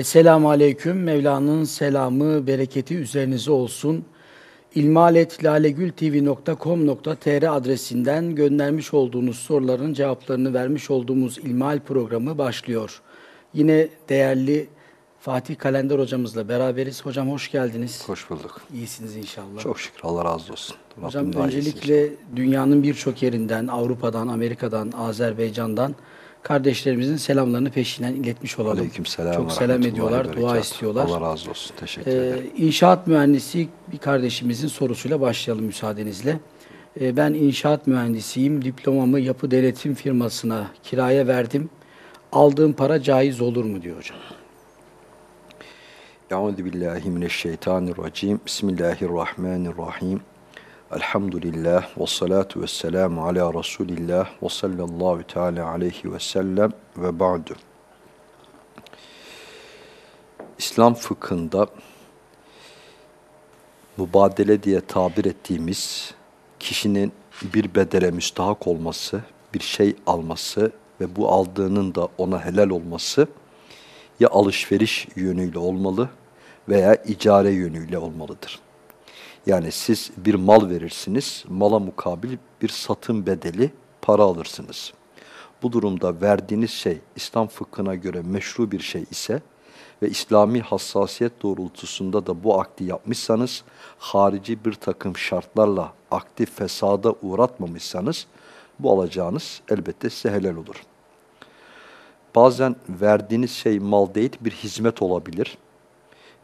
Esselamu Aleyküm. Mevla'nın selamı, bereketi üzerinize olsun. ilmaletlalegültv.com.tr adresinden göndermiş olduğunuz soruların cevaplarını vermiş olduğumuz İlmal programı başlıyor. Yine değerli Fatih Kalender hocamızla beraberiz. Hocam hoş geldiniz. Hoş bulduk. İyisiniz inşallah. Çok şükür Allah razı olsun. Hocam Rabbim öncelikle dünyanın birçok yerinden, Avrupa'dan, Amerika'dan, Azerbaycan'dan kardeşlerimizin selamlarını peşinden iletmiş olalım. Aleykümselam Çok selam ediyorlar, dua istiyorlar. Allah razı olsun. Teşekkür Ee, ederim. inşaat mühendisi bir kardeşimizin sorusuyla başlayalım müsaadenizle. Ee, ben inşaat mühendisiyim. Diplomamı yapı denetim firmasına kiraya verdim. Aldığım para caiz olur mu diyor hocam. Euzu billahi mineşşeytanirracim. Bismillahirrahmanirrahim. Elhamdülillah ve salatu ve selamu ala Resulillah ve sallallahu teala aleyhi ve sellem ve ba'du. İslam fıkhında mübadele diye tabir ettiğimiz kişinin bir bedele müstahak olması, bir şey alması ve bu aldığının da ona helal olması ya alışveriş yönüyle olmalı veya icare yönüyle olmalıdır. Yani siz bir mal verirsiniz, mala mukabil bir satın bedeli para alırsınız. Bu durumda verdiğiniz şey İslam fıkhına göre meşru bir şey ise ve İslami hassasiyet doğrultusunda da bu akdi yapmışsanız, harici bir takım şartlarla akdi fesada uğratmamışsanız, bu alacağınız elbette size helal olur. Bazen verdiğiniz şey mal değil, bir hizmet olabilir.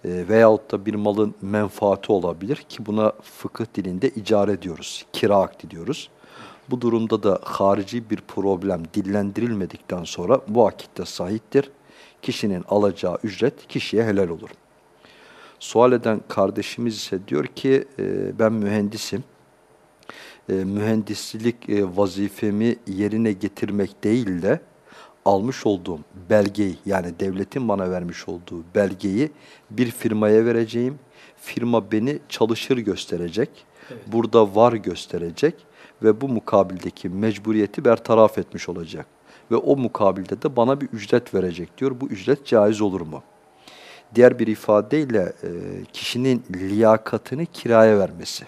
E, veyahut da bir malın menfaati olabilir ki buna fıkıh dilinde icare diyoruz, kira akdi diyoruz. Bu durumda da harici bir problem dillendirilmedikten sonra bu akitte sahiptir. Kişinin alacağı ücret kişiye helal olur. Sual eden kardeşimiz ise diyor ki e, ben mühendisim. E, mühendislik e, vazifemi yerine getirmek değil de almış olduğum belgeyi yani devletin bana vermiş olduğu belgeyi bir firmaya vereceğim. Firma beni çalışır gösterecek. Burada var gösterecek ve bu mukabildeki mecburiyeti bertaraf etmiş olacak. Ve o mukabilde de bana bir ücret verecek diyor. Bu ücret caiz olur mu? Diğer bir ifadeyle e, kişinin liyakatını kiraya vermesi.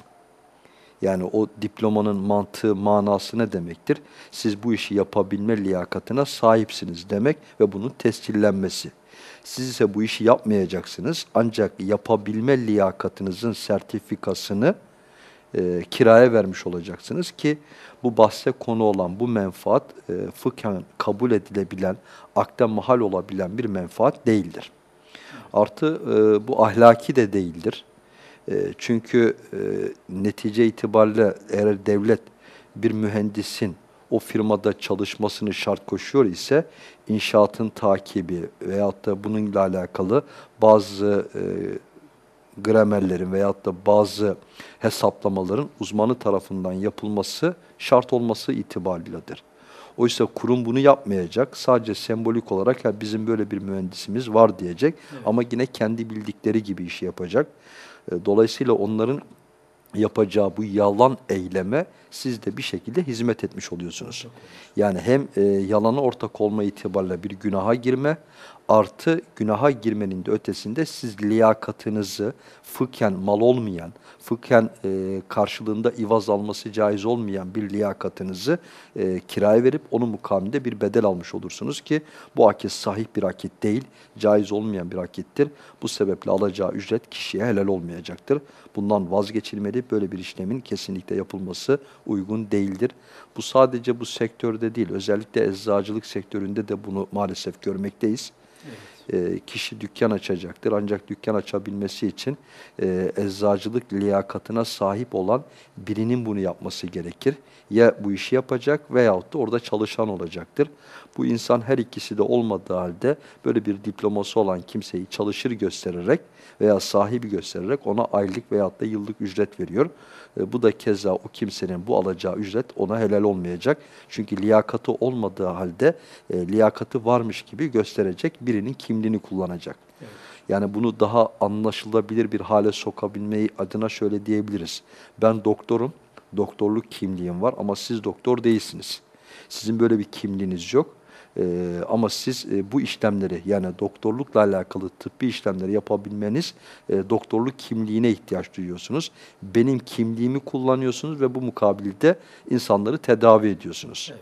Yani o diplomanın mantığı, manası ne demektir? Siz bu işi yapabilme liyakatına sahipsiniz demek ve bunun tescillenmesi. Siz ise bu işi yapmayacaksınız ancak yapabilme liyakatınızın sertifikasını e, kiraya vermiş olacaksınız ki bu bahse konu olan bu menfaat e, fıkhen kabul edilebilen, akden mahal olabilen bir menfaat değildir. Artı e, bu ahlaki de değildir. E, çünkü e, netice itibariyle eğer devlet bir mühendisin o firmada çalışmasını şart koşuyor ise inşaatın takibi veyahut da bununla alakalı bazı e, gramerlerin veyahut da bazı hesaplamaların uzmanı tarafından yapılması şart olması itibarıyladır. Oysa kurum bunu yapmayacak. Sadece sembolik olarak ya bizim böyle bir mühendisimiz var diyecek. Evet. Ama yine kendi bildikleri gibi işi yapacak. E, dolayısıyla onların yapacağı bu yalan eyleme siz de bir şekilde hizmet etmiş oluyorsunuz. Yani hem e, yalana ortak olma itibariyle bir günaha girme artı günaha girmenin de ötesinde siz liyakatınızı fıkhen mal olmayan, fıkhen e, karşılığında ivaz alması caiz olmayan bir liyakatınızı e, kiraya verip onun mukabilinde bir bedel almış olursunuz ki bu akit sahih bir akit değil, caiz olmayan bir akittir. Bu sebeple alacağı ücret kişiye helal olmayacaktır. Bundan vazgeçilmeli, böyle bir işlemin kesinlikle yapılması uygun değildir. Bu sadece bu sektörde değil, özellikle eczacılık sektöründe de bunu maalesef görmekteyiz. Evet. E, kişi dükkan açacaktır ancak dükkan açabilmesi için e, eczacılık liyakatına sahip olan birinin bunu yapması gerekir. Ya bu işi yapacak veyahut da orada çalışan olacaktır. Bu insan her ikisi de olmadığı halde böyle bir diploması olan kimseyi çalışır göstererek veya sahibi göstererek ona aylık veyahut da yıllık ücret veriyor. E, bu da keza o kimsenin bu alacağı ücret ona helal olmayacak. Çünkü liyakatı olmadığı halde e, liyakatı varmış gibi gösterecek birinin kimliğini kullanacak. Evet. Yani bunu daha anlaşılabilir bir hale sokabilmeyi adına şöyle diyebiliriz. Ben doktorum, doktorluk kimliğim var ama siz doktor değilsiniz. Sizin böyle bir kimliğiniz yok E, ama siz e, bu işlemleri yani doktorlukla alakalı tıbbi işlemleri yapabilmeniz e, doktorluk kimliğine ihtiyaç duyuyorsunuz. Benim kimliğimi kullanıyorsunuz ve bu mukabilde insanları tedavi ediyorsunuz.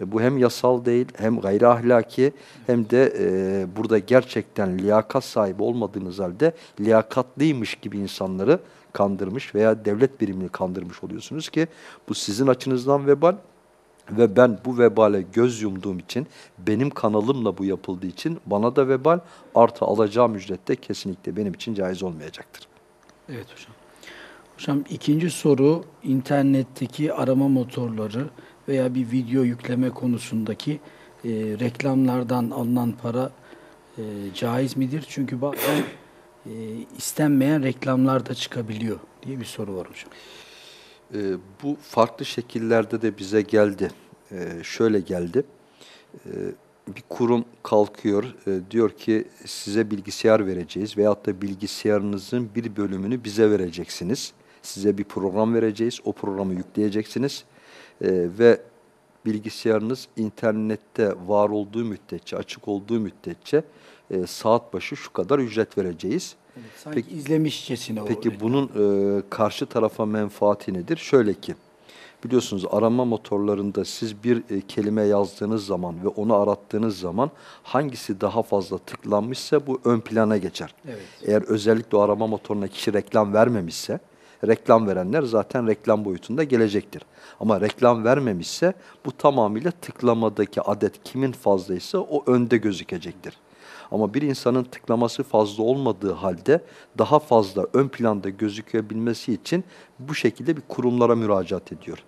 E, Bu hem yasal değil hem gayri ahlaki hem de e, burada gerçekten liyakat sahibi olmadığınız halde liyakatlıymış gibi insanları kandırmış veya devlet birimini kandırmış oluyorsunuz ki bu sizin açınızdan vebal ve ben bu vebale göz yumduğum için benim kanalımla bu yapıldığı için bana da vebal artı alacağım ücret de kesinlikle benim için caiz olmayacaktır. Evet hocam. Hocam ikinci soru internetteki arama motorları veya bir video yükleme konusundaki e, reklamlardan alınan para e, caiz midir? Çünkü bazen e, istenmeyen reklamlar da çıkabiliyor diye bir soru var hocam. Ee, bu farklı şekillerde de bize geldi. Ee, şöyle geldi. Ee, bir kurum kalkıyor, e, diyor ki size bilgisayar vereceğiz veyahut da bilgisayarınızın bir bölümünü bize vereceksiniz. Size bir program vereceğiz, o programı yükleyeceksiniz Ee, ve bilgisayarınız internette var olduğu müddetçe, açık olduğu müddetçe e, saat başı şu kadar ücret vereceğiz. Evet, sanki izlemişçesine o Peki reklam. bunun e, karşı tarafa menfaati nedir? Şöyle ki, biliyorsunuz arama motorlarında siz bir e, kelime yazdığınız zaman ve onu arattığınız zaman hangisi daha fazla tıklanmışsa bu ön plana geçer. Evet. Eğer özellikle o arama motoruna kişi reklam vermemişse, reklam verenler zaten reklam boyutunda gelecektir. Ama reklam vermemişse bu tamamıyla tıklamadaki adet kimin fazlaysa o önde gözükecektir. Ama bir insanın tıklaması fazla olmadığı halde daha fazla ön planda gözükebilmesi için bu şekilde bir kurumlara müracaat ediyor.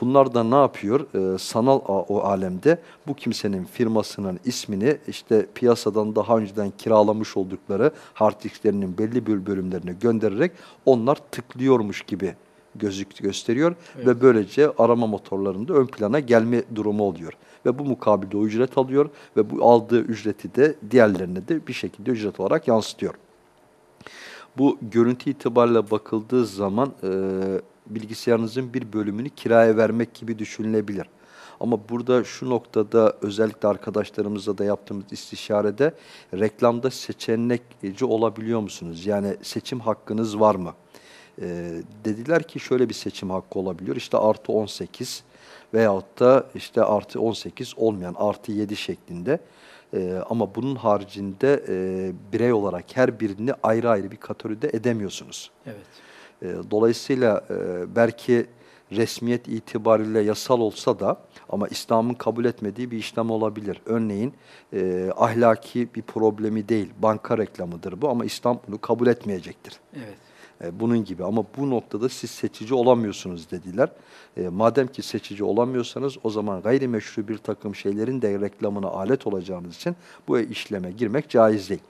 Bunlar da ne yapıyor? Ee, sanal a- o alemde bu kimsenin firmasının ismini işte piyasadan daha önceden kiralamış oldukları hard belli bir bölümlerine göndererek onlar tıklıyormuş gibi gözük gösteriyor ve böylece arama motorlarında ön plana gelme durumu oluyor. Ve bu mukabilde o ücret alıyor ve bu aldığı ücreti de diğerlerine de bir şekilde ücret olarak yansıtıyor. Bu görüntü itibariyle bakıldığı zaman e, bilgisayarınızın bir bölümünü kiraya vermek gibi düşünülebilir. Ama burada şu noktada özellikle arkadaşlarımızla da yaptığımız istişarede reklamda seçenekçi olabiliyor musunuz? Yani seçim hakkınız var mı? E, dediler ki şöyle bir seçim hakkı olabiliyor. İşte artı 18 veyahut da işte artı 18 olmayan artı 7 şeklinde. Ee, ama bunun haricinde e, birey olarak her birini ayrı ayrı bir kategoride edemiyorsunuz. Evet. E, dolayısıyla e, belki resmiyet itibariyle yasal olsa da ama İslam'ın kabul etmediği bir işlem olabilir. Örneğin e, ahlaki bir problemi değil, banka reklamıdır bu ama İslam bunu kabul etmeyecektir. Evet. E, bunun gibi ama bu noktada siz seçici olamıyorsunuz dediler. E, madem ki seçici olamıyorsanız o zaman gayrimeşru bir takım şeylerin de reklamına alet olacağınız için bu işleme girmek caiz değil.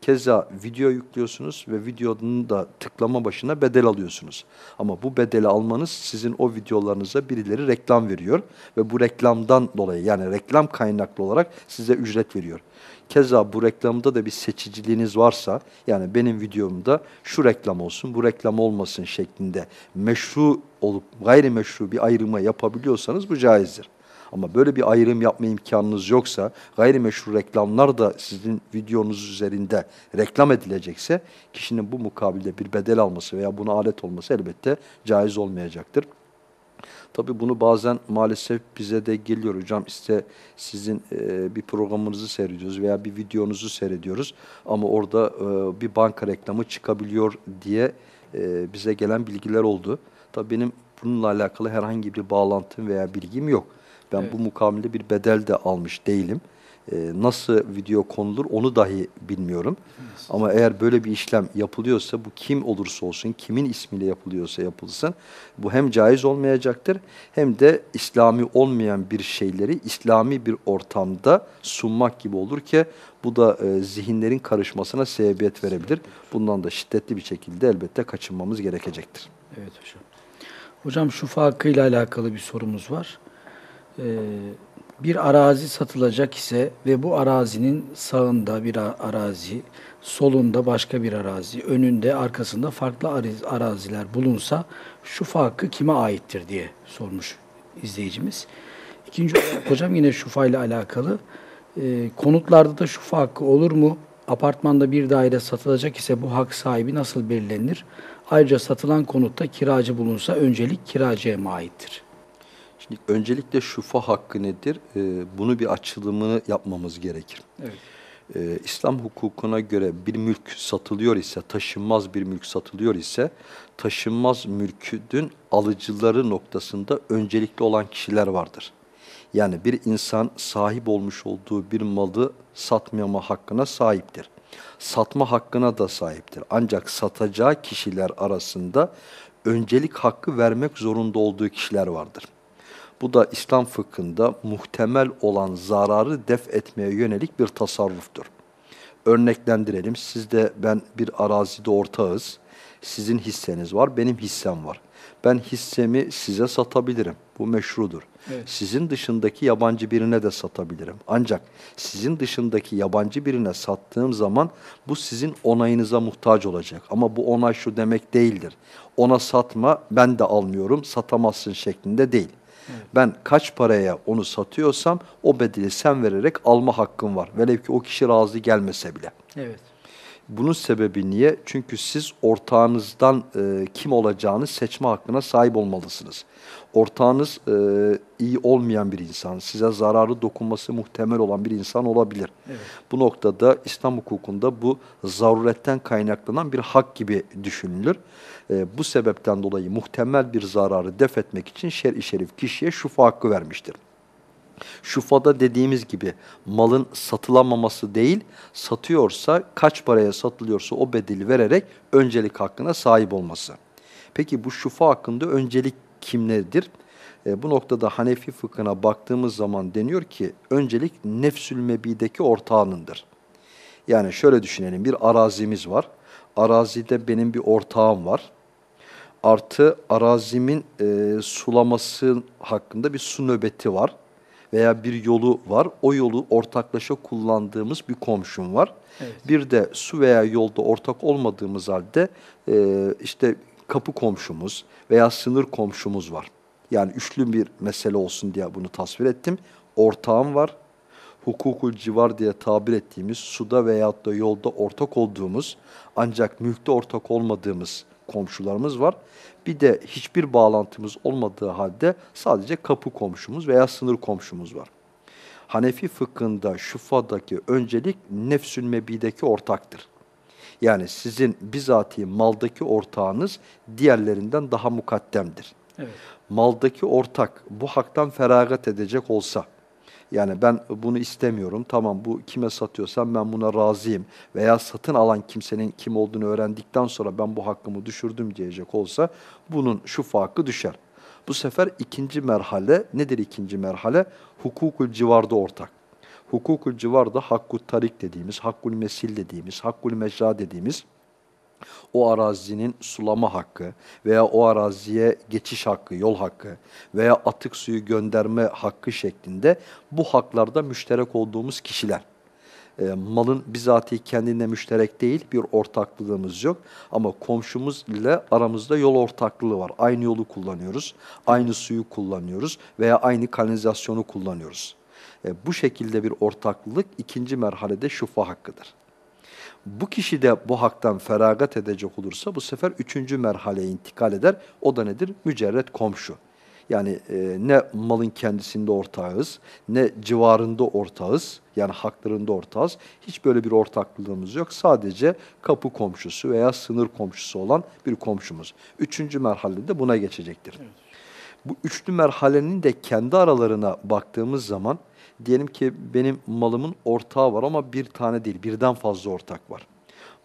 Keza video yüklüyorsunuz ve videonun da tıklama başına bedel alıyorsunuz. Ama bu bedeli almanız sizin o videolarınıza birileri reklam veriyor ve bu reklamdan dolayı yani reklam kaynaklı olarak size ücret veriyor. Keza bu reklamda da bir seçiciliğiniz varsa yani benim videomda şu reklam olsun bu reklam olmasın şeklinde meşru olup gayrimeşru bir ayrıma yapabiliyorsanız bu caizdir. Ama böyle bir ayrım yapma imkanınız yoksa, gayrimeşru reklamlar da sizin videonuz üzerinde reklam edilecekse, kişinin bu mukabilde bir bedel alması veya buna alet olması elbette caiz olmayacaktır. Tabii bunu bazen maalesef bize de geliyor hocam işte sizin e, bir programınızı seyrediyoruz veya bir videonuzu seyrediyoruz ama orada e, bir banka reklamı çıkabiliyor diye e, bize gelen bilgiler oldu. Tabii benim bununla alakalı herhangi bir bağlantım veya bilgim yok. Ben Evet. bu mukabilde bir bedel de almış değilim. Ee, nasıl video konulur onu dahi bilmiyorum. Ama eğer böyle bir işlem yapılıyorsa bu kim olursa olsun, kimin ismiyle yapılıyorsa yapılsın bu hem caiz olmayacaktır hem de İslami olmayan bir şeyleri İslami bir ortamda sunmak gibi olur ki bu da e, zihinlerin karışmasına sebebiyet verebilir. Bundan da şiddetli bir şekilde elbette kaçınmamız gerekecektir. Evet hocam. Hocam şu farkıyla alakalı bir sorumuz var. Ee, bir arazi satılacak ise ve bu arazinin sağında bir arazi, solunda başka bir arazi, önünde, arkasında farklı araziler bulunsa şu farkı kime aittir diye sormuş izleyicimiz. İkinci hocam yine şufa ile alakalı E, konutlarda da şufa hakkı olur mu? Apartmanda bir daire satılacak ise bu hak sahibi nasıl belirlenir? Ayrıca satılan konutta kiracı bulunsa öncelik kiracıya mı aittir? Şimdi öncelikle şufa hakkı nedir? Ee, bunu bir açılımını yapmamız gerekir. Evet. Ee, İslam hukukuna göre bir mülk satılıyor ise, taşınmaz bir mülk satılıyor ise, taşınmaz mülkün alıcıları noktasında öncelikli olan kişiler vardır. Yani bir insan sahip olmuş olduğu bir malı satmama hakkına sahiptir. Satma hakkına da sahiptir. Ancak satacağı kişiler arasında öncelik hakkı vermek zorunda olduğu kişiler vardır. Bu da İslam fıkhında muhtemel olan zararı def etmeye yönelik bir tasarruftur. Örneklendirelim. Siz de ben bir arazide ortağız. Sizin hisseniz var, benim hissem var. Ben hissemi size satabilirim. Bu meşrudur. Evet. Sizin dışındaki yabancı birine de satabilirim. Ancak sizin dışındaki yabancı birine sattığım zaman bu sizin onayınıza muhtaç olacak. Ama bu onay şu demek değildir. Ona satma, ben de almıyorum, satamazsın şeklinde değil. Ben kaç paraya onu satıyorsam o bedeli sen vererek alma hakkım var. Velev ki o kişi razı gelmese bile. Evet. Bunun sebebi niye? Çünkü siz ortağınızdan e, kim olacağını seçme hakkına sahip olmalısınız. Ortağınız e, iyi olmayan bir insan, size zararı dokunması muhtemel olan bir insan olabilir. Evet. Bu noktada İslam hukukunda bu zaruretten kaynaklanan bir hak gibi düşünülür. E, bu sebepten dolayı muhtemel bir zararı def etmek için şer-i şerif kişiye şufa hakkı vermiştir. Şufada dediğimiz gibi malın satılamaması değil, satıyorsa kaç paraya satılıyorsa o bedeli vererek öncelik hakkına sahip olması. Peki bu şufa hakkında öncelik kimlerdir? E, bu noktada Hanefi fıkhına baktığımız zaman deniyor ki öncelik nefsül mebideki ortağınındır. Yani şöyle düşünelim bir arazimiz var. Arazide benim bir ortağım var. Artı arazimin e, sulaması hakkında bir su nöbeti var veya bir yolu var. O yolu ortaklaşa kullandığımız bir komşum var. Evet. Bir de su veya yolda ortak olmadığımız halde e, işte kapı komşumuz veya sınır komşumuz var. Yani üçlü bir mesele olsun diye bunu tasvir ettim. Ortağım var. Hukukul civar diye tabir ettiğimiz suda veyahut da yolda ortak olduğumuz ancak mülkte ortak olmadığımız komşularımız var. Bir de hiçbir bağlantımız olmadığı halde sadece kapı komşumuz veya sınır komşumuz var. Hanefi fıkhında şufadaki öncelik nefsül mebideki ortaktır. Yani sizin bizatihi maldaki ortağınız diğerlerinden daha mukaddemdir. Evet. Maldaki ortak bu haktan feragat edecek olsa, yani ben bunu istemiyorum, tamam bu kime satıyorsam ben buna razıyım veya satın alan kimsenin kim olduğunu öğrendikten sonra ben bu hakkımı düşürdüm diyecek olsa bunun şu hakkı düşer. Bu sefer ikinci merhale nedir ikinci merhale? Hukukul civarda ortak. Hukukul civarda hakkul tarik dediğimiz, hakkul mesil dediğimiz, hakkul mecra dediğimiz o arazinin sulama hakkı veya o araziye geçiş hakkı, yol hakkı veya atık suyu gönderme hakkı şeklinde bu haklarda müşterek olduğumuz kişiler. E, malın bizatihi kendine müşterek değil, bir ortaklığımız yok. Ama komşumuz ile aramızda yol ortaklığı var. Aynı yolu kullanıyoruz, aynı suyu kullanıyoruz veya aynı kanalizasyonu kullanıyoruz. E, bu şekilde bir ortaklık ikinci merhalede şufa hakkıdır. Bu kişi de bu haktan feragat edecek olursa bu sefer üçüncü merhaleye intikal eder. O da nedir? Mücerret komşu. Yani e, ne malın kendisinde ortağız, ne civarında ortağız, yani haklarında ortağız. Hiç böyle bir ortaklığımız yok. Sadece kapı komşusu veya sınır komşusu olan bir komşumuz. Üçüncü merhalede buna geçecektir. Bu üçlü merhalenin de kendi aralarına baktığımız zaman diyelim ki benim malımın ortağı var ama bir tane değil birden fazla ortak var.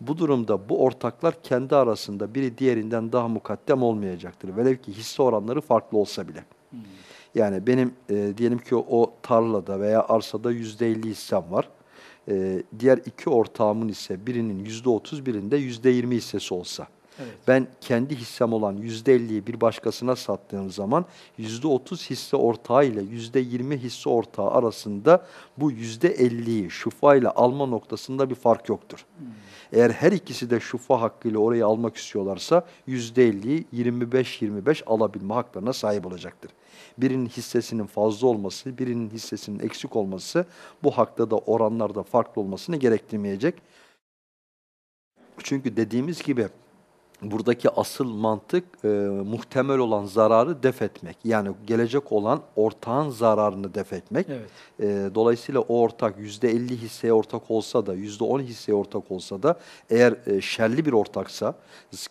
Bu durumda bu ortaklar kendi arasında biri diğerinden daha mukaddem olmayacaktır. Velev ki hisse oranları farklı olsa bile. Yani benim e, diyelim ki o tarlada veya arsada yüzde elli hissem var. E, diğer iki ortağımın ise birinin yüzde otuz birinde yüzde yirmi hissesi olsa. Ben kendi hissem olan %50'yi bir başkasına sattığım zaman %30 hisse ortağı ile %20 hisse ortağı arasında bu %50'yi şufa ile alma noktasında bir fark yoktur. Eğer her ikisi de şufa hakkıyla orayı almak istiyorlarsa %50'yi 25-25 alabilme haklarına sahip olacaktır. Birinin hissesinin fazla olması, birinin hissesinin eksik olması bu hakta da oranlarda farklı olmasını gerektirmeyecek. Çünkü dediğimiz gibi buradaki asıl mantık e, muhtemel olan zararı def etmek. Yani gelecek olan ortağın zararını def etmek. Evet. E, dolayısıyla o ortak %50 hisseye ortak olsa da, %10 hisseye ortak olsa da eğer e, şerli bir ortaksa,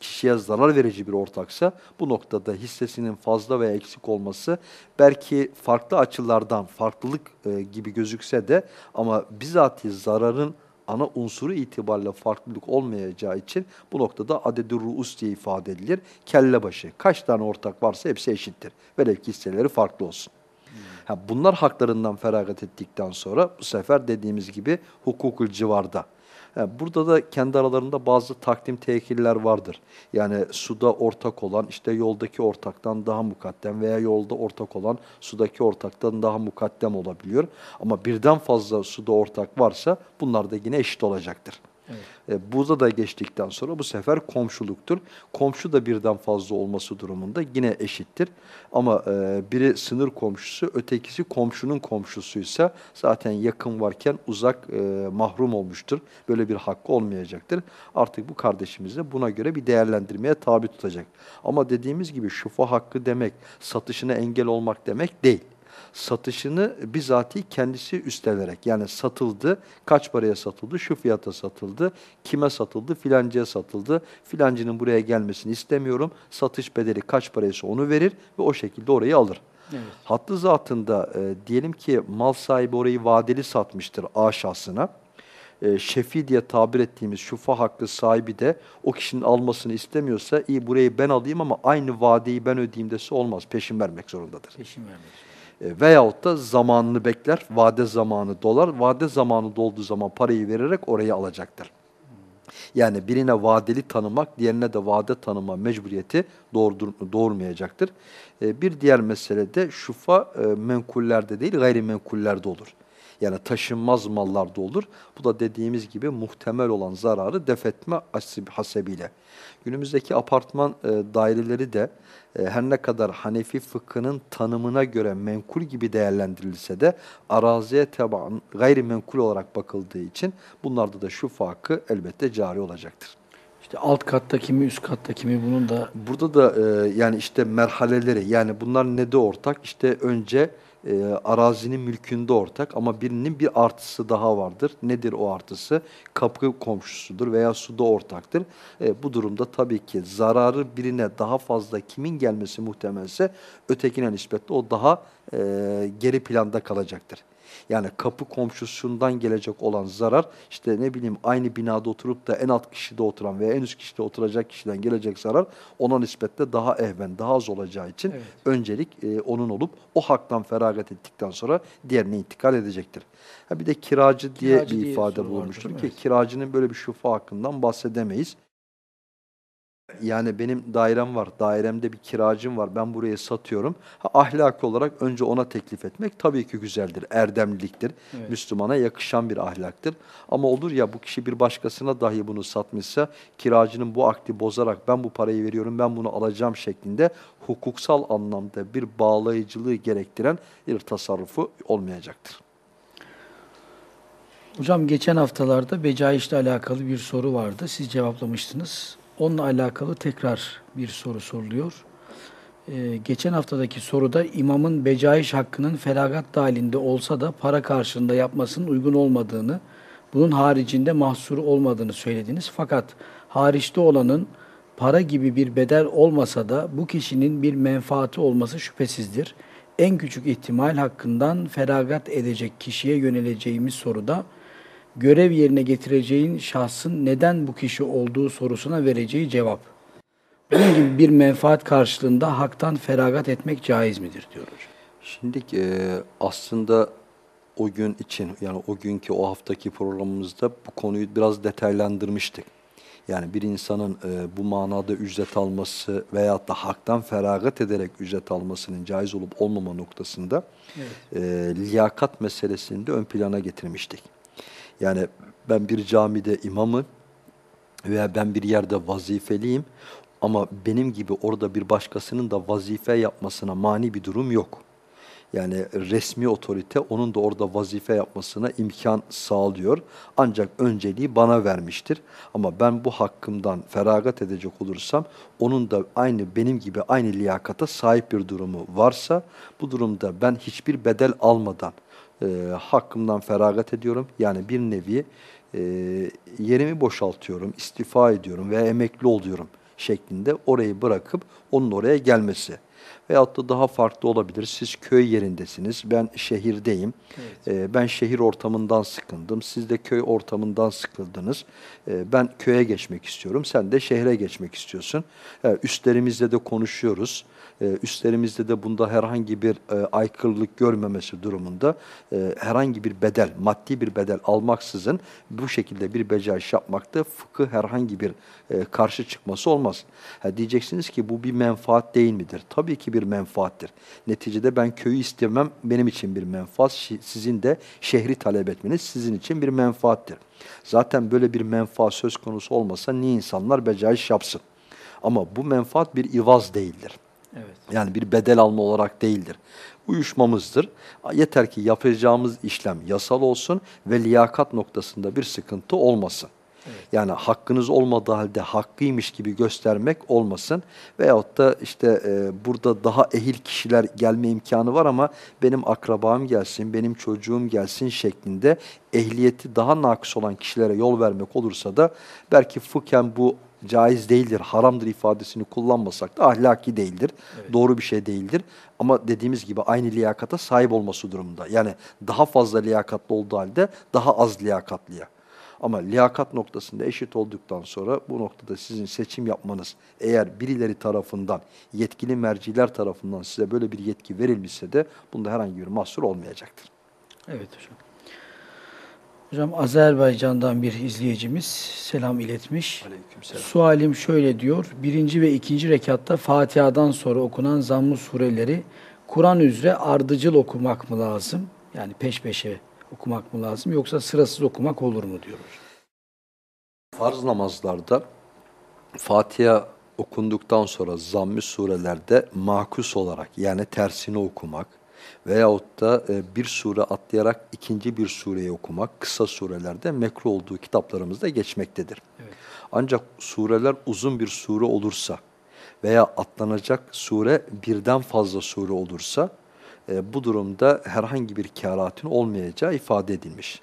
kişiye zarar verici bir ortaksa bu noktada hissesinin fazla veya eksik olması belki farklı açılardan farklılık e, gibi gözükse de ama bizatihi zararın ana unsuru itibariyle farklılık olmayacağı için bu noktada adedi ruus diye ifade edilir. Kelle başı. Kaç tane ortak varsa hepsi eşittir. Velev ki hisseleri farklı olsun. Ha, bunlar haklarından feragat ettikten sonra bu sefer dediğimiz gibi hukukul civarda. Burada da kendi aralarında bazı takdim tekiller vardır. Yani suda ortak olan işte yoldaki ortaktan daha mukaddem veya yolda ortak olan sudaki ortaktan daha mukaddem olabiliyor. Ama birden fazla suda ortak varsa bunlar da yine eşit olacaktır. Evet. E, burada da geçtikten sonra bu sefer komşuluktur. Komşu da birden fazla olması durumunda yine eşittir. Ama e, biri sınır komşusu, ötekisi komşunun komşusuysa zaten yakın varken uzak e, mahrum olmuştur. Böyle bir hakkı olmayacaktır. Artık bu kardeşimiz de buna göre bir değerlendirmeye tabi tutacak. Ama dediğimiz gibi şufa hakkı demek, satışına engel olmak demek değil satışını bizatihi kendisi üstlenerek yani satıldı, kaç paraya satıldı, şu fiyata satıldı, kime satıldı, filancıya satıldı, filancının buraya gelmesini istemiyorum, satış bedeli kaç paraysa onu verir ve o şekilde orayı alır. Evet. Hattı zatında e, diyelim ki mal sahibi orayı vadeli satmıştır A şahsına. E, şefi diye tabir ettiğimiz şufa hakkı sahibi de o kişinin almasını istemiyorsa iyi burayı ben alayım ama aynı vadeyi ben ödeyeyim dese olmaz. Peşin vermek zorundadır. Peşin vermek. E, veyahut da zamanını bekler, vade zamanı dolar. Vade zamanı dolduğu zaman parayı vererek orayı alacaktır. Yani birine vadeli tanımak, diğerine de vade tanıma mecburiyeti doğurdur, doğurmayacaktır. E, bir diğer mesele de şufa e, menkullerde değil gayrimenkullerde olur. Yani taşınmaz mallarda olur. Bu da dediğimiz gibi muhtemel olan zararı defetme hasebiyle. Günümüzdeki apartman e, daireleri de e, her ne kadar Hanefi fıkhının tanımına göre menkul gibi değerlendirilse de araziye teban gayrimenkul olarak bakıldığı için bunlarda da şu farkı elbette cari olacaktır. İşte alt katta kimi, üst katta kimi bunun da Burada da e, yani işte merhaleleri yani bunlar ne de ortak? İşte önce e, arazinin mülkünde ortak ama birinin bir artısı daha vardır. Nedir o artısı? Kapı komşusudur veya suda ortaktır. E, bu durumda tabii ki zararı birine daha fazla kimin gelmesi muhtemelse ötekine nispetle o daha e, geri planda kalacaktır. Yani kapı komşusundan gelecek olan zarar işte ne bileyim aynı binada oturup da en alt kişide oturan veya en üst kişide oturacak kişiden gelecek zarar ona nispetle daha ehven, daha az olacağı için Evet. öncelik e, onun olup o haktan feragat ettikten sonra diğerine intikal edecektir. Ha bir de kiracı diye Kiracı bir diye ifade değil mi? ki Evet. kiracının böyle bir şufa hakkından bahsedemeyiz. Yani benim dairem var, dairemde bir kiracım var, ben burayı satıyorum. Ha, ahlaki olarak önce ona teklif etmek tabii ki güzeldir, erdemliliktir. Evet. Müslümana yakışan bir ahlaktır. Ama olur ya bu kişi bir başkasına dahi bunu satmışsa, kiracının bu akdi bozarak ben bu parayı veriyorum, ben bunu alacağım şeklinde hukuksal anlamda bir bağlayıcılığı gerektiren bir tasarrufu olmayacaktır. Hocam geçen haftalarda Becaiş'le alakalı bir soru vardı. Siz cevaplamıştınız. Onunla alakalı tekrar bir soru soruluyor. Ee, geçen haftadaki soruda imamın Becaiş hakkının feragat dahilinde olsa da para karşılığında yapmasının uygun olmadığını, bunun haricinde mahsuru olmadığını söylediniz. Fakat hariçte olanın para gibi bir bedel olmasa da bu kişinin bir menfaati olması şüphesizdir. En küçük ihtimal hakkından feragat edecek kişiye yöneleceğimiz soruda görev yerine getireceğin şahsın neden bu kişi olduğu sorusuna vereceği cevap. Bunun gibi bir menfaat karşılığında haktan feragat etmek caiz midir diyor hocam. Şimdi e, aslında o gün için yani o günkü o haftaki programımızda bu konuyu biraz detaylandırmıştık. Yani bir insanın e, bu manada ücret alması veyahut da haktan feragat ederek ücret almasının caiz olup olmama noktasında e, liyakat meselesini de ön plana getirmiştik. Yani ben bir camide imamım veya ben bir yerde vazifeliyim ama benim gibi orada bir başkasının da vazife yapmasına mani bir durum yok. Yani resmi otorite onun da orada vazife yapmasına imkan sağlıyor. Ancak önceliği bana vermiştir. Ama ben bu hakkımdan feragat edecek olursam onun da aynı benim gibi aynı liyakata sahip bir durumu varsa bu durumda ben hiçbir bedel almadan e, hakkımdan feragat ediyorum. Yani bir nevi e, yerimi boşaltıyorum, istifa ediyorum veya emekli oluyorum şeklinde orayı bırakıp onun oraya gelmesi. Veyahut da daha farklı olabilir. Siz köy yerindesiniz, ben şehirdeyim. Ee, ben şehir ortamından sıkındım, siz de köy ortamından sıkıldınız. Ee, ben köye geçmek istiyorum, sen de şehre geçmek istiyorsun. Ee, üstlerimizle de konuşuyoruz. Ee, üstlerimizde de bunda herhangi bir e, aykırılık görmemesi durumunda e, herhangi bir bedel, maddi bir bedel almaksızın bu şekilde bir beceriş yapmakta fıkıh herhangi bir e, karşı çıkması olmaz. Ha, diyeceksiniz ki bu bir menfaat değil midir? Tabii ki bir menfaattir. Neticede ben köyü istemem benim için bir menfaat, sizin de şehri talep etmeniz sizin için bir menfaattir. Zaten böyle bir menfaat söz konusu olmasa niye insanlar beceriş yapsın? Ama bu menfaat bir ivaz değildir. Evet. Yani bir bedel alma olarak değildir. Uyuşmamızdır. Yeter ki yapacağımız işlem yasal olsun ve liyakat noktasında bir sıkıntı olmasın. Yani hakkınız olmadığı halde hakkıymış gibi göstermek olmasın. Veyahut da işte e, burada daha ehil kişiler gelme imkanı var ama benim akrabam gelsin, benim çocuğum gelsin şeklinde ehliyeti daha nakıs olan kişilere yol vermek olursa da belki fıkhen bu caiz değildir, haramdır ifadesini kullanmasak da ahlaki değildir. Doğru bir şey değildir. Ama dediğimiz gibi aynı liyakata sahip olması durumunda. Yani daha fazla liyakatlı olduğu halde daha az liyakatlıya. Ama liyakat noktasında eşit olduktan sonra bu noktada sizin seçim yapmanız eğer birileri tarafından, yetkili merciler tarafından size böyle bir yetki verilmişse de bunda herhangi bir mahsur olmayacaktır. Evet hocam. Hocam Azerbaycan'dan bir izleyicimiz selam iletmiş. Aleykümselam. Sualim şöyle diyor. Birinci ve ikinci rekatta Fatiha'dan sonra okunan zamm-ı sureleri Kur'an üzere ardıcıl okumak mı lazım? Yani peş peşe okumak mı lazım yoksa sırasız okumak olur mu diyor. Farz namazlarda Fatiha okunduktan sonra zamm-ı surelerde makus olarak yani tersini okumak veyahut da e, bir sure atlayarak ikinci bir sureyi okumak kısa surelerde mekruh olduğu kitaplarımızda geçmektedir. Evet. Ancak sureler uzun bir sure olursa veya atlanacak sure birden fazla sure olursa e, bu durumda herhangi bir kâratın olmayacağı ifade edilmiş.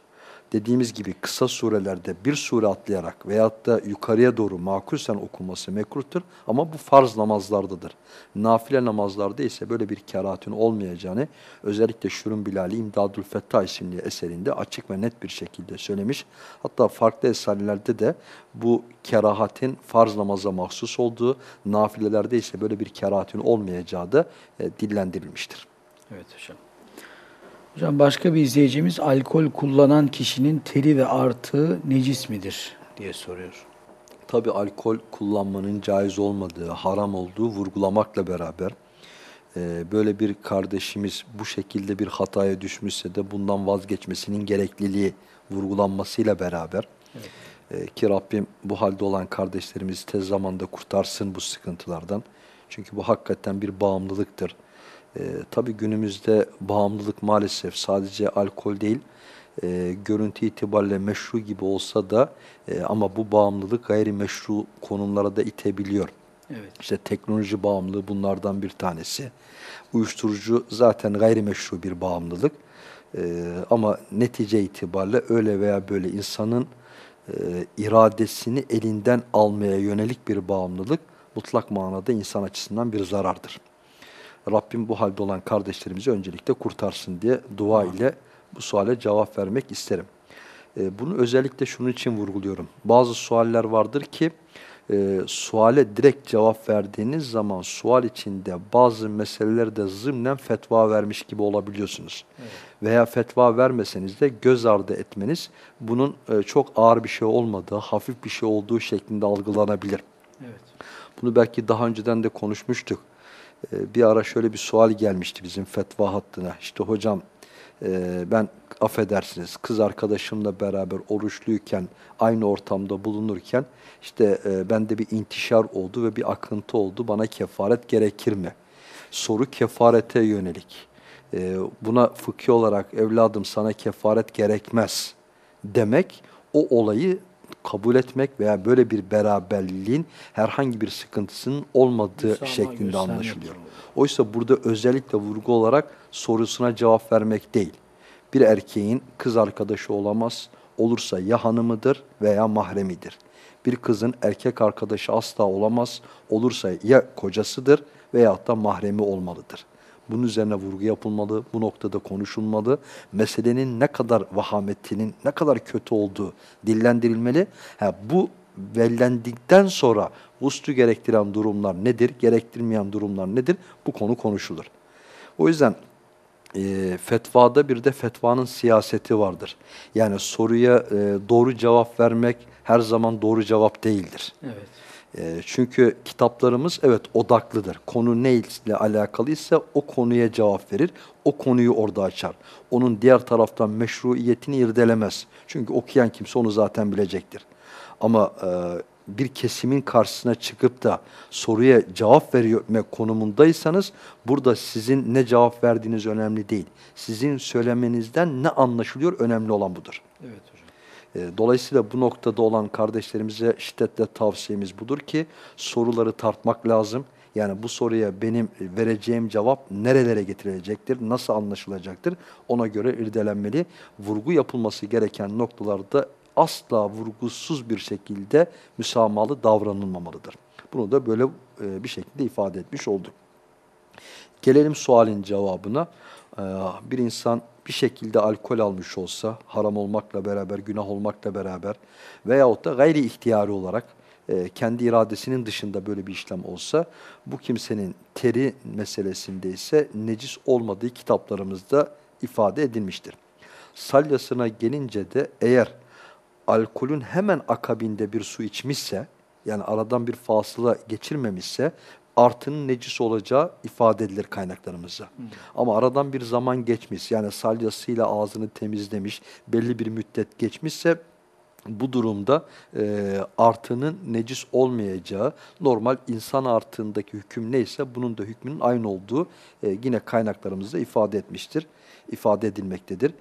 Dediğimiz gibi kısa surelerde bir sure atlayarak veyahut da yukarıya doğru makulsen okunması mekruhtur ama bu farz namazlardadır. Nafile namazlarda ise böyle bir kâratın olmayacağını özellikle Şurun Bilali İmdadül Fettah isimli eserinde açık ve net bir şekilde söylemiş. Hatta farklı eserlerde de bu kerahatin farz namaza mahsus olduğu, nafilelerde ise böyle bir kerahatin olmayacağı da e, dillendirilmiştir. Evet hocam. Hocam başka bir izleyicimiz alkol kullanan kişinin teri ve artığı necis midir diye soruyor. Tabi alkol kullanmanın caiz olmadığı, haram olduğu vurgulamakla beraber e, böyle bir kardeşimiz bu şekilde bir hataya düşmüşse de bundan vazgeçmesinin gerekliliği vurgulanmasıyla beraber e, ki Rabbim bu halde olan kardeşlerimizi tez zamanda kurtarsın bu sıkıntılardan. Çünkü bu hakikaten bir bağımlılıktır. E, tabii günümüzde bağımlılık maalesef sadece alkol değil, e, görüntü itibariyle meşru gibi olsa da e, ama bu bağımlılık gayrimeşru konumlara da itebiliyor. Evet. İşte teknoloji bağımlılığı bunlardan bir tanesi. Uyuşturucu zaten gayrimeşru bir bağımlılık. E, ama netice itibariyle öyle veya böyle insanın e, iradesini elinden almaya yönelik bir bağımlılık mutlak manada insan açısından bir zarardır. Rabbim bu halde olan kardeşlerimizi öncelikle kurtarsın diye dua ile bu suale cevap vermek isterim. E, bunu özellikle şunun için vurguluyorum. Bazı sualler vardır ki e, suale direkt cevap verdiğiniz zaman sual içinde bazı meselelerde zımnen fetva vermiş gibi olabiliyorsunuz. Veya fetva vermeseniz de göz ardı etmeniz bunun e, çok ağır bir şey olmadığı, hafif bir şey olduğu şeklinde algılanabilir. Evet. Bunu belki daha önceden de konuşmuştuk. Ee, bir ara şöyle bir sual gelmişti bizim fetva hattına. İşte hocam e, ben affedersiniz kız arkadaşımla beraber oruçluyken aynı ortamda bulunurken işte e, bende bir intişar oldu ve bir akıntı oldu. Bana kefaret gerekir mi? Soru kefarete yönelik. E, buna fıkhi olarak evladım sana kefaret gerekmez demek o olayı kabul etmek veya böyle bir beraberliğin herhangi bir sıkıntısının olmadığı Müsamaha şeklinde anlaşılıyor. Oysa burada özellikle vurgu olarak sorusuna cevap vermek değil. Bir erkeğin kız arkadaşı olamaz, olursa ya hanımıdır veya mahremidir. Bir kızın erkek arkadaşı asla olamaz, olursa ya kocasıdır veyahut da mahremi olmalıdır. Bunun üzerine vurgu yapılmalı, bu noktada konuşulmalı. Meselenin ne kadar vahametinin, ne kadar kötü olduğu dillendirilmeli. Ha, bu bellendikten sonra guslü gerektiren durumlar nedir, gerektirmeyen durumlar nedir? Bu konu konuşulur. O yüzden e, fetvada bir de fetvanın siyaseti vardır. Yani soruya e, doğru cevap vermek her zaman doğru cevap değildir. Evet. E, çünkü kitaplarımız evet odaklıdır. Konu ne ile alakalıysa o konuya cevap verir. O konuyu orada açar. Onun diğer taraftan meşruiyetini irdelemez. Çünkü okuyan kimse onu zaten bilecektir. Ama e, bir kesimin karşısına çıkıp da soruya cevap vermek konumundaysanız burada sizin ne cevap verdiğiniz önemli değil. Sizin söylemenizden ne anlaşılıyor önemli olan budur. Evet hocam. E, Dolayısıyla bu noktada olan kardeşlerimize şiddetle tavsiyemiz budur ki soruları tartmak lazım. Yani bu soruya benim vereceğim cevap nerelere getirilecektir, nasıl anlaşılacaktır ona göre irdelenmeli. Vurgu yapılması gereken noktalarda asla vurgusuz bir şekilde müsamahalı davranılmamalıdır. Bunu da böyle e, bir şekilde ifade etmiş olduk. Gelelim sualin cevabına. Ee, Bir insan bir şekilde alkol almış olsa, haram olmakla beraber, günah olmakla beraber veyahut da gayri ihtiyari olarak e, kendi iradesinin dışında böyle bir işlem olsa, bu kimsenin teri meselesinde ise necis olmadığı kitaplarımızda ifade edilmiştir. Salyasına gelince de eğer alkolün hemen akabinde bir su içmişse, yani aradan bir fasıla geçirmemişse artının necis olacağı ifade edilir kaynaklarımızda. Ama aradan bir zaman geçmiş, yani salyasıyla ağzını temizlemiş, belli bir müddet geçmişse bu durumda e, artının necis olmayacağı, normal insan artığındaki hüküm neyse bunun da hükmünün aynı olduğu e, yine kaynaklarımızda ifade etmiştir, ifade edilmektedir.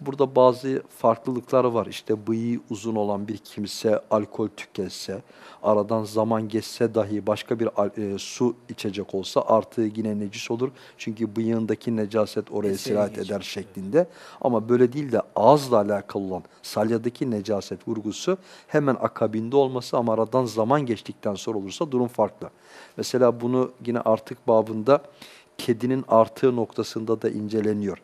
Burada bazı farklılıklar var. İşte bıyığı uzun olan bir kimse alkol tüketse, aradan zaman geçse dahi başka bir e, su içecek olsa artığı yine necis olur. Çünkü bıyığındaki necaset oraya sirayet eder şeklinde. Ama böyle değil de ağızla alakalı olan salyadaki necaset vurgusu hemen akabinde olması ama aradan zaman geçtikten sonra olursa durum farklı. Mesela bunu yine artık babında kedinin artığı noktasında da inceleniyor.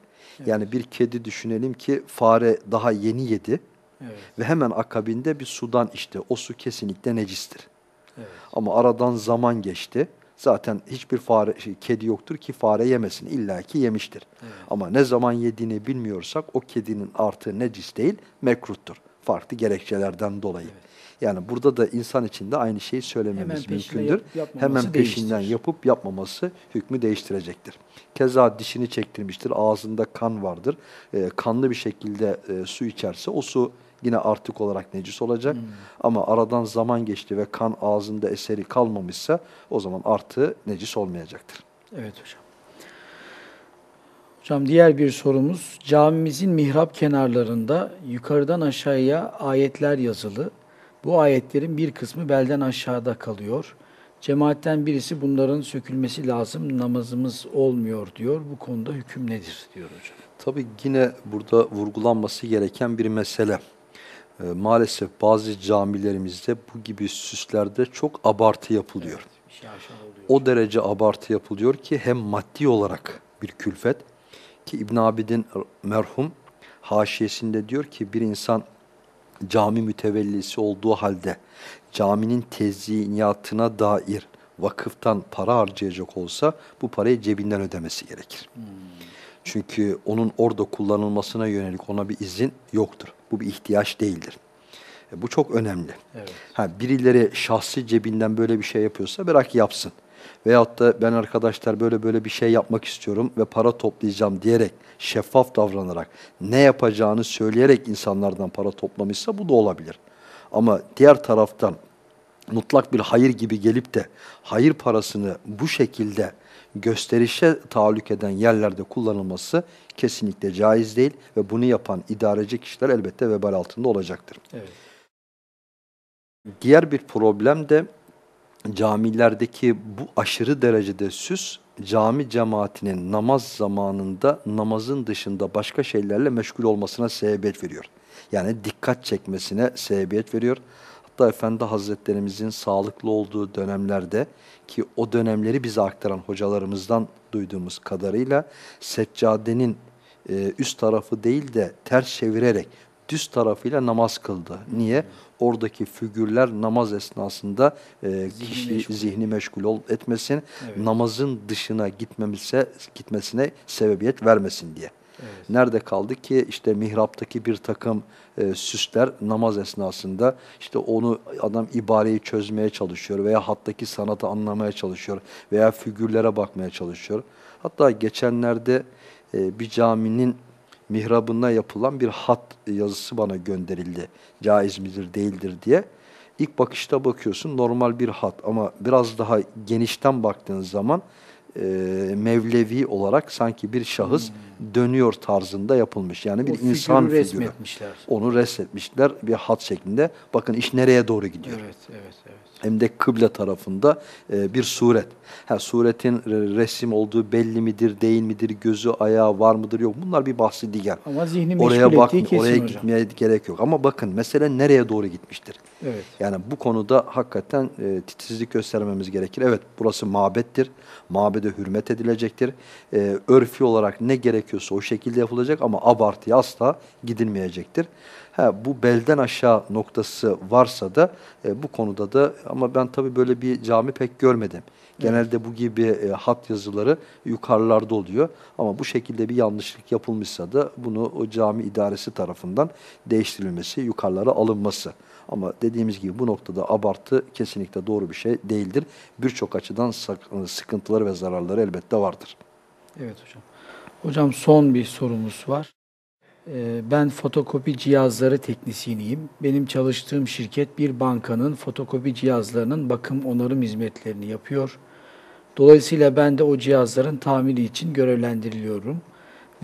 Yani bir kedi düşünelim ki fare daha yeni yedi Evet. ve hemen akabinde bir sudan içti. O su kesinlikle necistir. Evet. Ama aradan zaman geçti. Zaten hiçbir fare şey, kedi yoktur ki fare yemesin. İlla ki yemiştir. Ama ne zaman yediğini bilmiyorsak o kedinin artığı necis değil, mekruhtur. Farklı gerekçelerden dolayı. Yani burada da insan için de aynı şeyi söylememiz Hemen mümkündür. yapmaması Hemen peşinden değiştirir. yapıp yapmaması hükmü değiştirecektir. Keza dişini çektirmiştir, ağzında kan vardır. Ee, kanlı bir şekilde e, su içerse o su yine artık olarak necis olacak. Hmm. Ama aradan zaman geçti ve kan ağzında eseri kalmamışsa o zaman artığı necis olmayacaktır. Evet hocam. Hocam diğer bir sorumuz camimizin mihrap kenarlarında yukarıdan aşağıya ayetler yazılı. Bu ayetlerin bir kısmı belden aşağıda kalıyor. Cemaatten birisi bunların sökülmesi lazım, namazımız olmuyor diyor. Bu konuda hüküm nedir diyor hocam. Tabii yine burada vurgulanması gereken bir mesele. Ee, maalesef bazı camilerimizde bu gibi süslerde çok abartı yapılıyor. Şaşal oluyor. O derece abartı yapılıyor ki hem maddi olarak bir külfet ki İbn Abidin merhum haşiyesinde diyor ki bir insan cami mütevellisi olduğu halde caminin tezyinatına dair vakıftan para harcayacak olsa bu parayı cebinden ödemesi gerekir. Çünkü onun orada kullanılmasına yönelik ona bir izin yoktur. Bu bir ihtiyaç değildir. E, bu çok önemli. Evet. Ha, birileri şahsi cebinden böyle bir şey yapıyorsa bırak yapsın. Veyahut da ben arkadaşlar böyle böyle bir şey yapmak istiyorum ve para toplayacağım diyerek şeffaf davranarak ne yapacağını söyleyerek insanlardan para toplamışsa bu da olabilir. Ama diğer taraftan mutlak bir hayır gibi gelip de hayır parasını bu şekilde gösterişe tahallük eden yerlerde kullanılması kesinlikle caiz değil ve bunu yapan idareci kişiler elbette vebal altında olacaktır. Evet. Diğer bir problem de camilerdeki bu aşırı derecede süs cami cemaatinin namaz zamanında namazın dışında başka şeylerle meşgul olmasına sebebiyet veriyor. Yani dikkat çekmesine sebebiyet veriyor. Hatta Efendi Hazretlerimizin sağlıklı olduğu dönemlerde ki o dönemleri bize aktaran hocalarımızdan duyduğumuz kadarıyla seccadenin e, üst tarafı değil de ters çevirerek düz tarafıyla namaz kıldı. Niye? Oradaki figürler namaz esnasında e, kişi meşgul. zihni meşgul ol, etmesin, Evet. namazın dışına gitmemise, gitmesine sebebiyet vermesin diye. Evet. Nerede kaldı ki işte mihraptaki bir takım e, süsler namaz esnasında işte onu adam ibareyi çözmeye çalışıyor veya hattaki sanatı anlamaya çalışıyor veya figürlere bakmaya çalışıyor. Hatta geçenlerde e, bir caminin mihrabına yapılan bir hat yazısı bana gönderildi. Caiz midir değildir diye. İlk bakışta bakıyorsun normal bir hat ama biraz daha genişten baktığın zaman e, Mevlevi olarak sanki bir şahıs dönüyor tarzında yapılmış. Yani bir. O insan figürü resmetmişler. Onu resmetmişler bir hat şeklinde. Bakın iş nereye doğru gidiyor. Evet, evet, evet. Hem de kıble tarafında e, bir suret. Ha, suretin re- resim olduğu belli midir, değil midir, gözü, ayağı var mıdır, yok. Bunlar bir bahsi diğer. Ama zihni Oraya bak, kesin oraya hocam. gitmeye gerek yok. Ama bakın mesele nereye doğru gitmiştir? Evet. Yani bu konuda hakikaten e, titizlik göstermemiz gerekir. Evet burası mabettir. Mabede hürmet edilecektir. E, örfi olarak ne gerekiyorsa o şekilde yapılacak ama abartıya asla gidilmeyecektir. Ha, bu belden aşağı noktası varsa da e, bu konuda da ama ben tabii böyle bir cami pek görmedim. Genelde bu gibi e, hat yazıları yukarılarda oluyor. Ama bu şekilde bir yanlışlık yapılmışsa da bunu o cami idaresi tarafından değiştirilmesi, yukarılara alınması. Ama dediğimiz gibi bu noktada abartı kesinlikle doğru bir şey değildir. Birçok açıdan sıkıntıları ve zararları elbette vardır. Evet hocam. Hocam son bir sorumuz var. Ee, Ben fotokopi cihazları teknisyeniyim. Benim çalıştığım şirket bir bankanın fotokopi cihazlarının bakım onarım hizmetlerini yapıyor. Dolayısıyla ben de o cihazların tamiri için görevlendiriliyorum.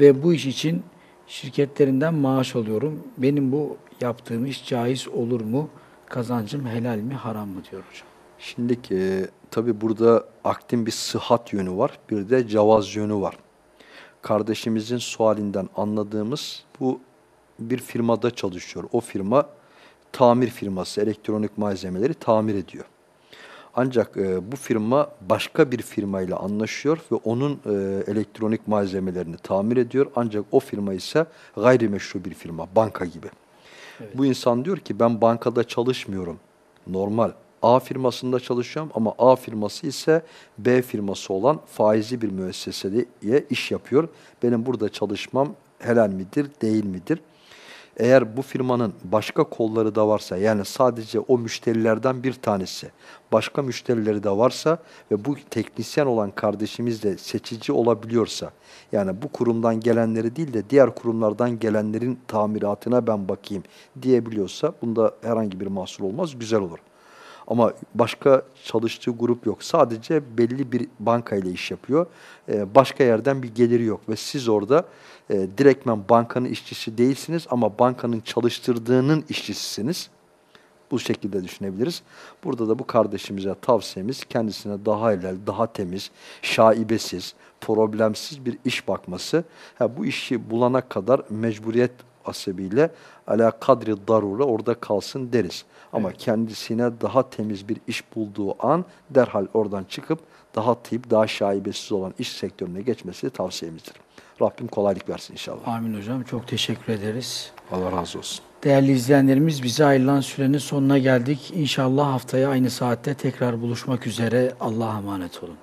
Ve bu iş için şirketlerinden maaş alıyorum. Benim bu yaptığım iş caiz olur mu? Kazancım helal mi, haram mı diyor hocam. Şimdi e, tabii burada aktin bir sıhhat yönü var, bir de cevaz yönü var. Kardeşimizin sualinden anladığımız bu bir firmada çalışıyor. O firma tamir firması, elektronik malzemeleri tamir ediyor. Ancak e, bu firma başka bir firmayla anlaşıyor ve onun e, elektronik malzemelerini tamir ediyor. Ancak o firma ise gayrimeşru bir firma, banka gibi. Bu insan diyor ki ben bankada çalışmıyorum. Normal A firmasında çalışıyorum ama A firması ise B firması olan faizli bir müesseseye iş yapıyor. Benim burada çalışmam helal midir, değil midir? Eğer bu firmanın başka kolları da varsa yani sadece o müşterilerden bir tanesi başka müşterileri de varsa ve bu teknisyen olan kardeşimiz de seçici olabiliyorsa yani bu kurumdan gelenleri değil de diğer kurumlardan gelenlerin tamiratına ben bakayım diyebiliyorsa bunda herhangi bir mahsur olmaz güzel olur. Ama başka çalıştığı grup yok. Sadece belli bir bankayla iş yapıyor. Ee, başka yerden bir geliri yok ve siz orada e, direktmen bankanın işçisi değilsiniz ama bankanın çalıştırdığının işçisisiniz. Bu şekilde düşünebiliriz. Burada da bu kardeşimize tavsiyemiz kendisine daha helal, daha temiz, şaibesiz, problemsiz bir iş bakması. Ha, bu işi bulana kadar mecburiyet asebiyle ala kadri darura orada kalsın deriz. Ama kendisine daha temiz bir iş bulduğu an derhal oradan çıkıp daha tip, daha şaibesiz olan iş sektörüne geçmesi tavsiyemizdir. Rabbim kolaylık versin inşallah. Amin hocam. Çok teşekkür ederiz. Allah razı olsun. Değerli izleyenlerimiz bize ayrılan sürenin sonuna geldik. İnşallah haftaya aynı saatte tekrar buluşmak üzere. Allah'a emanet olun.